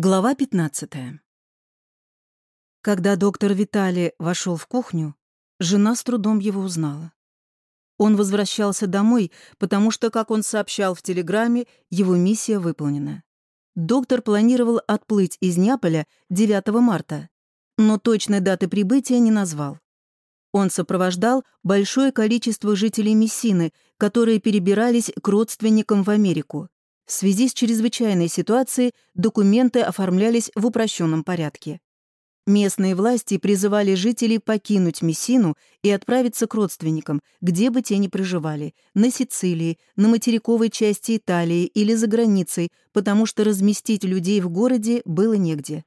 Глава 15. Когда доктор Виталий вошел в кухню, жена с трудом его узнала. Он возвращался домой, потому что, как он сообщал в телеграмме, его миссия выполнена. Доктор планировал отплыть из Неаполя 9 марта, но точной даты прибытия не назвал. Он сопровождал большое количество жителей Мессины, которые перебирались к родственникам в Америку. В связи с чрезвычайной ситуацией документы оформлялись в упрощенном порядке. Местные власти призывали жителей покинуть Мессину и отправиться к родственникам, где бы те ни проживали, на Сицилии, на материковой части Италии или за границей, потому что разместить людей в городе было негде.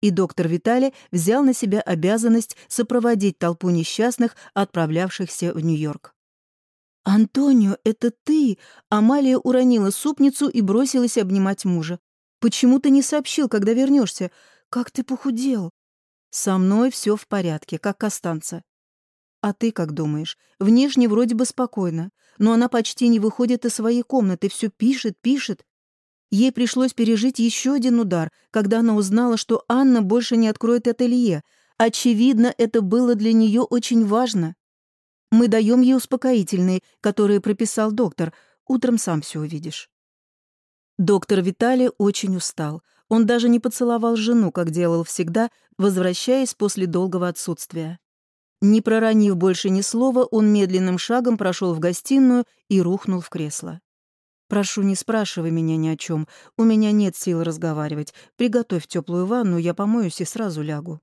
И доктор Витали взял на себя обязанность сопроводить толпу несчастных, отправлявшихся в Нью-Йорк. «Антонио, это ты!» Амалия уронила супницу и бросилась обнимать мужа. «Почему ты не сообщил, когда вернешься? Как ты похудел?» «Со мной все в порядке, как Костанца». «А ты как думаешь? Внешне вроде бы спокойно, но она почти не выходит из своей комнаты, все пишет, пишет. Ей пришлось пережить еще один удар, когда она узнала, что Анна больше не откроет ателье. Очевидно, это было для нее очень важно. Мы даем ей успокоительные, которые прописал доктор. Утром сам все увидишь». Доктор Виталий очень устал. Он даже не поцеловал жену, как делал всегда, возвращаясь после долгого отсутствия. Не проронив больше ни слова, он медленным шагом прошел в гостиную и рухнул в кресло. «Прошу, не спрашивай меня ни о чем. У меня нет сил разговаривать. Приготовь теплую ванну, я помоюсь и сразу лягу».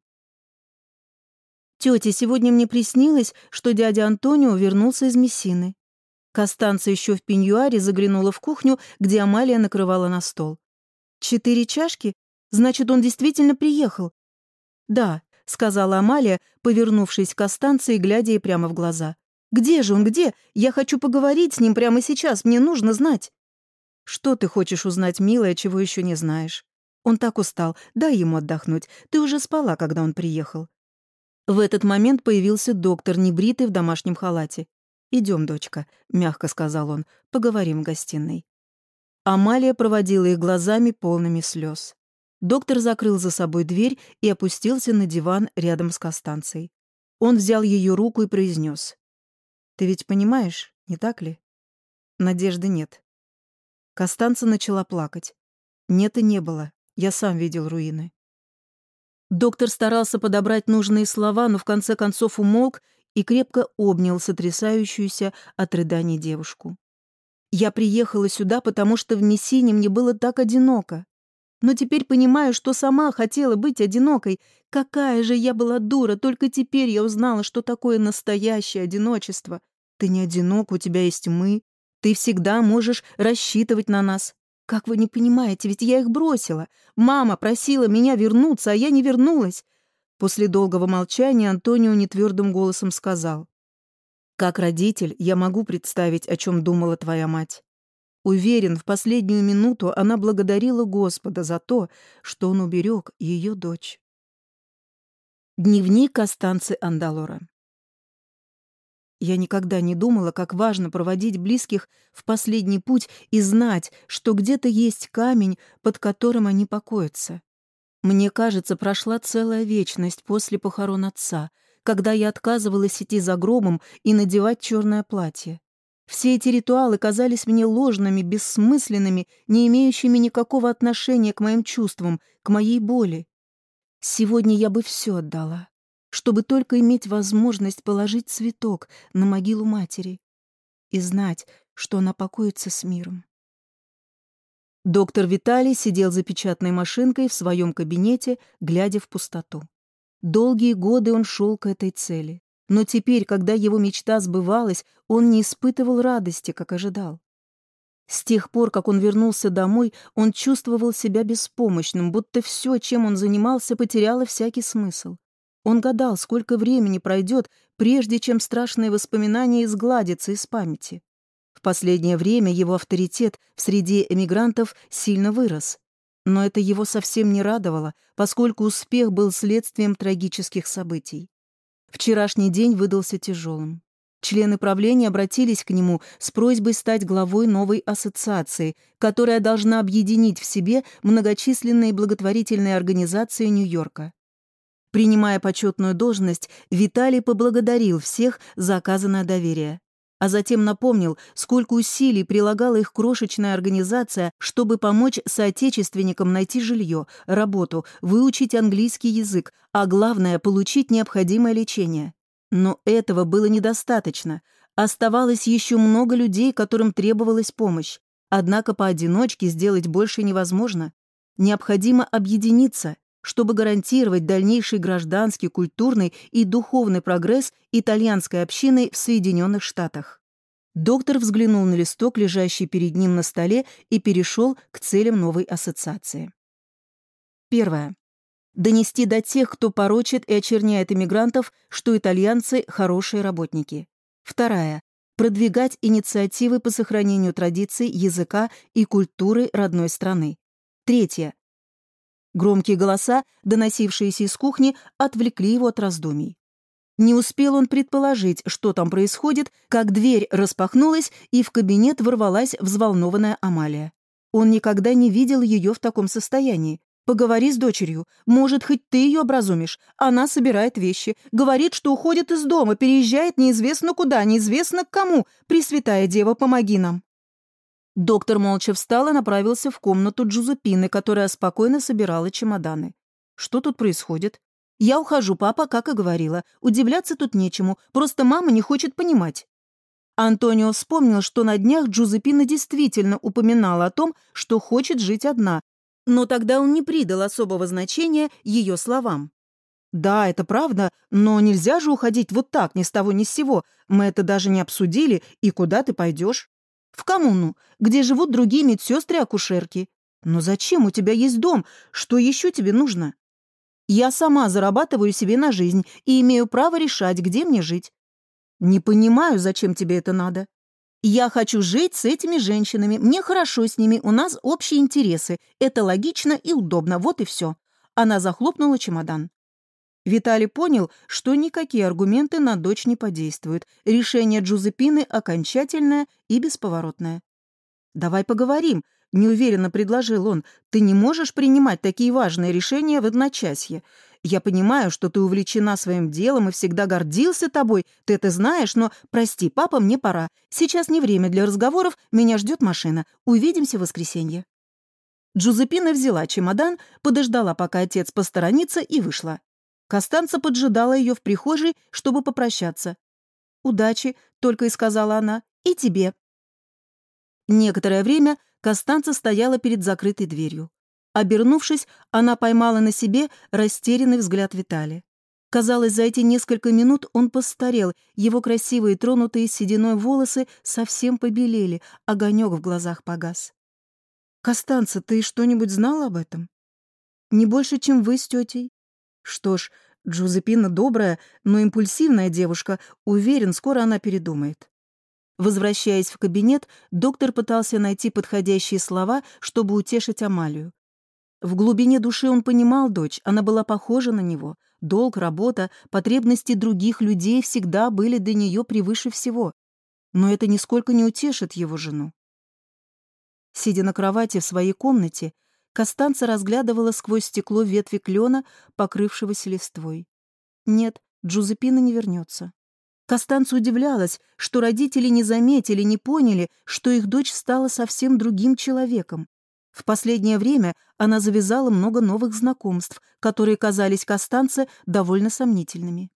Тетя, сегодня мне приснилось, что дядя Антонио вернулся из Мессины. Костанца еще в пеньюаре заглянула в кухню, где Амалия накрывала на стол. «Четыре чашки? Значит, он действительно приехал?» «Да», — сказала Амалия, повернувшись к Костанце и глядя ей прямо в глаза. «Где же он, где? Я хочу поговорить с ним прямо сейчас, мне нужно знать». «Что ты хочешь узнать, милая, чего еще не знаешь? Он так устал, дай ему отдохнуть. Ты уже спала, когда он приехал. В этот момент появился доктор, небритый в домашнем халате. «Идем, дочка», — мягко сказал он, — «поговорим в гостиной». Амалия проводила их глазами, полными слез. Доктор закрыл за собой дверь и опустился на диван рядом с Костанцией. Он взял ее руку и произнес: «Ты ведь понимаешь, не так ли?» Надежды нет. Костанца начала плакать. Нет и не было. Я сам видел руины. Доктор старался подобрать нужные слова, но в конце концов умолк и крепко обнял сотрясающуюся от рыданий девушку. «Я приехала сюда, потому что в Мессине мне было так одиноко. Но теперь понимаю, что сама хотела быть одинокой. Какая же я была дура, только теперь я узнала, что такое настоящее одиночество. Ты не одинок, у тебя есть мы. Ты всегда можешь рассчитывать на нас. «Как вы не понимаете, ведь я их бросила. Мама просила меня вернуться, а я не вернулась». После долгого молчания Антонио нетвердым голосом сказал. «Как родитель я могу представить, о чем думала твоя мать. Уверен, в последнюю минуту она благодарила Господа за то, что он уберег ее дочь». Дневник Костанцы Андалора я никогда не думала, как важно проводить близких в последний путь и знать, что где-то есть камень, под которым они покоятся. Мне кажется, прошла целая вечность после похорон отца, когда я отказывалась идти за гробом и надевать черное платье. Все эти ритуалы казались мне ложными, бессмысленными, не имеющими никакого отношения к моим чувствам, к моей боли. Сегодня я бы все отдала чтобы только иметь возможность положить цветок на могилу матери и знать, что она покоится с миром. Доктор Виталий сидел за печатной машинкой в своем кабинете, глядя в пустоту. Долгие годы он шел к этой цели, но теперь, когда его мечта сбывалась, он не испытывал радости, как ожидал. С тех пор, как он вернулся домой, он чувствовал себя беспомощным, будто все, чем он занимался, потеряло всякий смысл. Он гадал, сколько времени пройдет, прежде чем страшные воспоминания изгладятся из памяти. В последнее время его авторитет в среде эмигрантов сильно вырос. Но это его совсем не радовало, поскольку успех был следствием трагических событий. Вчерашний день выдался тяжелым. Члены правления обратились к нему с просьбой стать главой новой ассоциации, которая должна объединить в себе многочисленные благотворительные организации Нью-Йорка. Принимая почетную должность, Виталий поблагодарил всех за оказанное доверие, а затем напомнил, сколько усилий прилагала их крошечная организация, чтобы помочь соотечественникам найти жилье, работу, выучить английский язык, а главное – получить необходимое лечение. Но этого было недостаточно. Оставалось еще много людей, которым требовалась помощь. Однако поодиночке сделать больше невозможно. Необходимо объединиться, чтобы гарантировать дальнейший гражданский, культурный и духовный прогресс итальянской общины в Соединенных Штатах. Доктор взглянул на листок, лежащий перед ним на столе, и перешел к целям новой ассоциации. Первое донести до тех, кто порочит и очерняет иммигрантов, что итальянцы – хорошие работники. Вторая – продвигать инициативы по сохранению традиций, языка и культуры родной страны. Третье – громкие голоса, доносившиеся из кухни, отвлекли его от раздумий. Не успел он предположить, что там происходит, как дверь распахнулась, и в кабинет ворвалась взволнованная Амалия. Он никогда не видел ее в таком состоянии. Поговори с дочерью. Может, хоть ты ее образумишь. Она собирает вещи. Говорит, что уходит из дома, переезжает неизвестно куда, неизвестно к кому. Пресвятая Дева, помоги нам. Доктор молча встал и направился в комнату Джузепины, которая спокойно собирала чемоданы. Что тут происходит? Я ухожу, папа, как и говорила. Удивляться тут нечему, просто мама не хочет понимать. Антонио вспомнил, что на днях Джузепина действительно упоминала о том, что хочет жить одна, но тогда он не придал особого значения ее словам. «Да, это правда, но нельзя же уходить вот так, ни с того ни с сего. Мы это даже не обсудили, и куда ты пойдешь?» «В коммуну, где живут другие медсестры-акушерки. Но зачем? У тебя есть дом. Что еще тебе нужно?» «Я сама зарабатываю себе на жизнь и имею право решать, где мне жить». «Не понимаю, зачем тебе это надо. Я хочу жить с этими женщинами, мне хорошо с ними, у нас общие интересы. Это логично и удобно, вот и все. Она захлопнула чемодан. Виталий понял, что никакие аргументы на дочь не подействуют. Решение Джузепины окончательное и бесповоротное. «Давай поговорим», — неуверенно предложил он. «Ты не можешь принимать такие важные решения в одночасье. Я понимаю, что ты увлечена своим делом и всегда гордился тобой, ты это знаешь, но, прости, папа, мне пора. Сейчас не время для разговоров, меня ждет машина. Увидимся в воскресенье». Джузепина взяла чемодан, подождала, пока отец посторонится, и вышла. Костанца поджидала ее в прихожей, чтобы попрощаться. «Удачи», — только и сказала она, — «и тебе». Некоторое время Костанца стояла перед закрытой дверью. Обернувшись, она поймала на себе растерянный взгляд Витали. Казалось, за эти несколько минут он постарел, его красивые тронутые сединой волосы совсем побелели, огонек в глазах погас. «Костанца, ты что-нибудь знала об этом?» «Не больше, чем вы с тетей». «Что ж, Джузепина добрая, но импульсивная девушка. Уверен, скоро она передумает». Возвращаясь в кабинет, доктор пытался найти подходящие слова, чтобы утешить Амалию. В глубине души он понимал дочь, она была похожа на него. Долг, работа, потребности других людей всегда были для нее превыше всего. Но это нисколько не утешит его жену. Сидя на кровати в своей комнате, Костанца разглядывала сквозь стекло ветви клена, покрывшегося листвой. Нет, Джузепина не вернется. Костанца удивлялась, что родители не заметили, не поняли, что их дочь стала совсем другим человеком. В последнее время она завязала много новых знакомств, которые казались Костанце довольно сомнительными.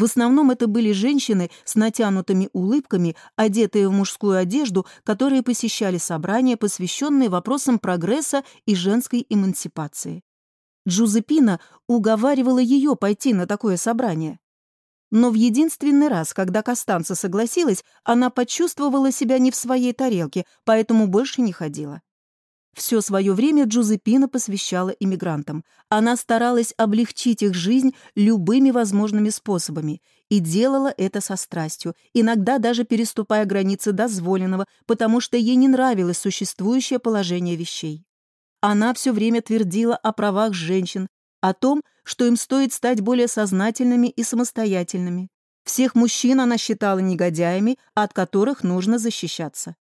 В основном это были женщины с натянутыми улыбками, одетые в мужскую одежду, которые посещали собрания, посвященные вопросам прогресса и женской эмансипации. Джузепина уговаривала ее пойти на такое собрание. Но в единственный раз, когда Костанца согласилась, она почувствовала себя не в своей тарелке, поэтому больше не ходила. Все свое время Джузепина посвящала иммигрантам. Она старалась облегчить их жизнь любыми возможными способами и делала это со страстью, иногда даже переступая границы дозволенного, потому что ей не нравилось существующее положение вещей. Она все время твердила о правах женщин, о том, что им стоит стать более сознательными и самостоятельными. Всех мужчин она считала негодяями, от которых нужно защищаться.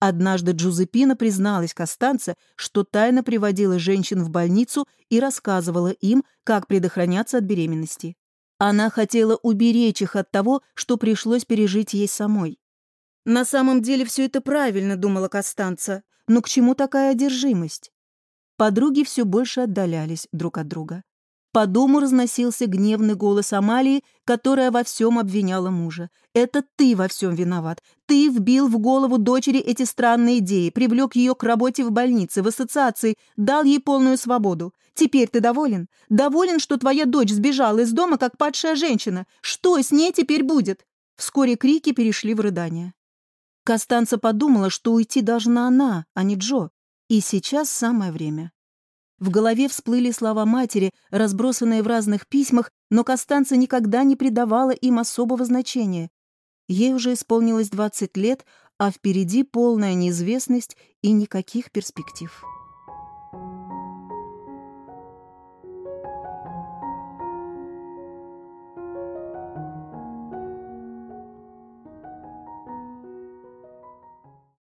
Однажды Джузепина призналась Костанце, что тайно приводила женщин в больницу и рассказывала им, как предохраняться от беременности. Она хотела уберечь их от того, что пришлось пережить ей самой. «На самом деле все это правильно», — думала Костанца, «но к чему такая одержимость?» Подруги все больше отдалялись друг от друга. По дому разносился гневный голос Амалии, которая во всем обвиняла мужа. «Это ты во всем виноват. Ты вбил в голову дочери эти странные идеи, привлек ее к работе в больнице, в ассоциации, дал ей полную свободу. Теперь ты доволен? Доволен, что твоя дочь сбежала из дома, как падшая женщина? Что с ней теперь будет?» Вскоре крики перешли в рыдания. Костанца подумала, что уйти должна она, а не Джо. И сейчас самое время. В голове всплыли слова матери, разбросанные в разных письмах, но Костанца никогда не придавала им особого значения. Ей уже исполнилось 20 лет, а впереди полная неизвестность и никаких перспектив.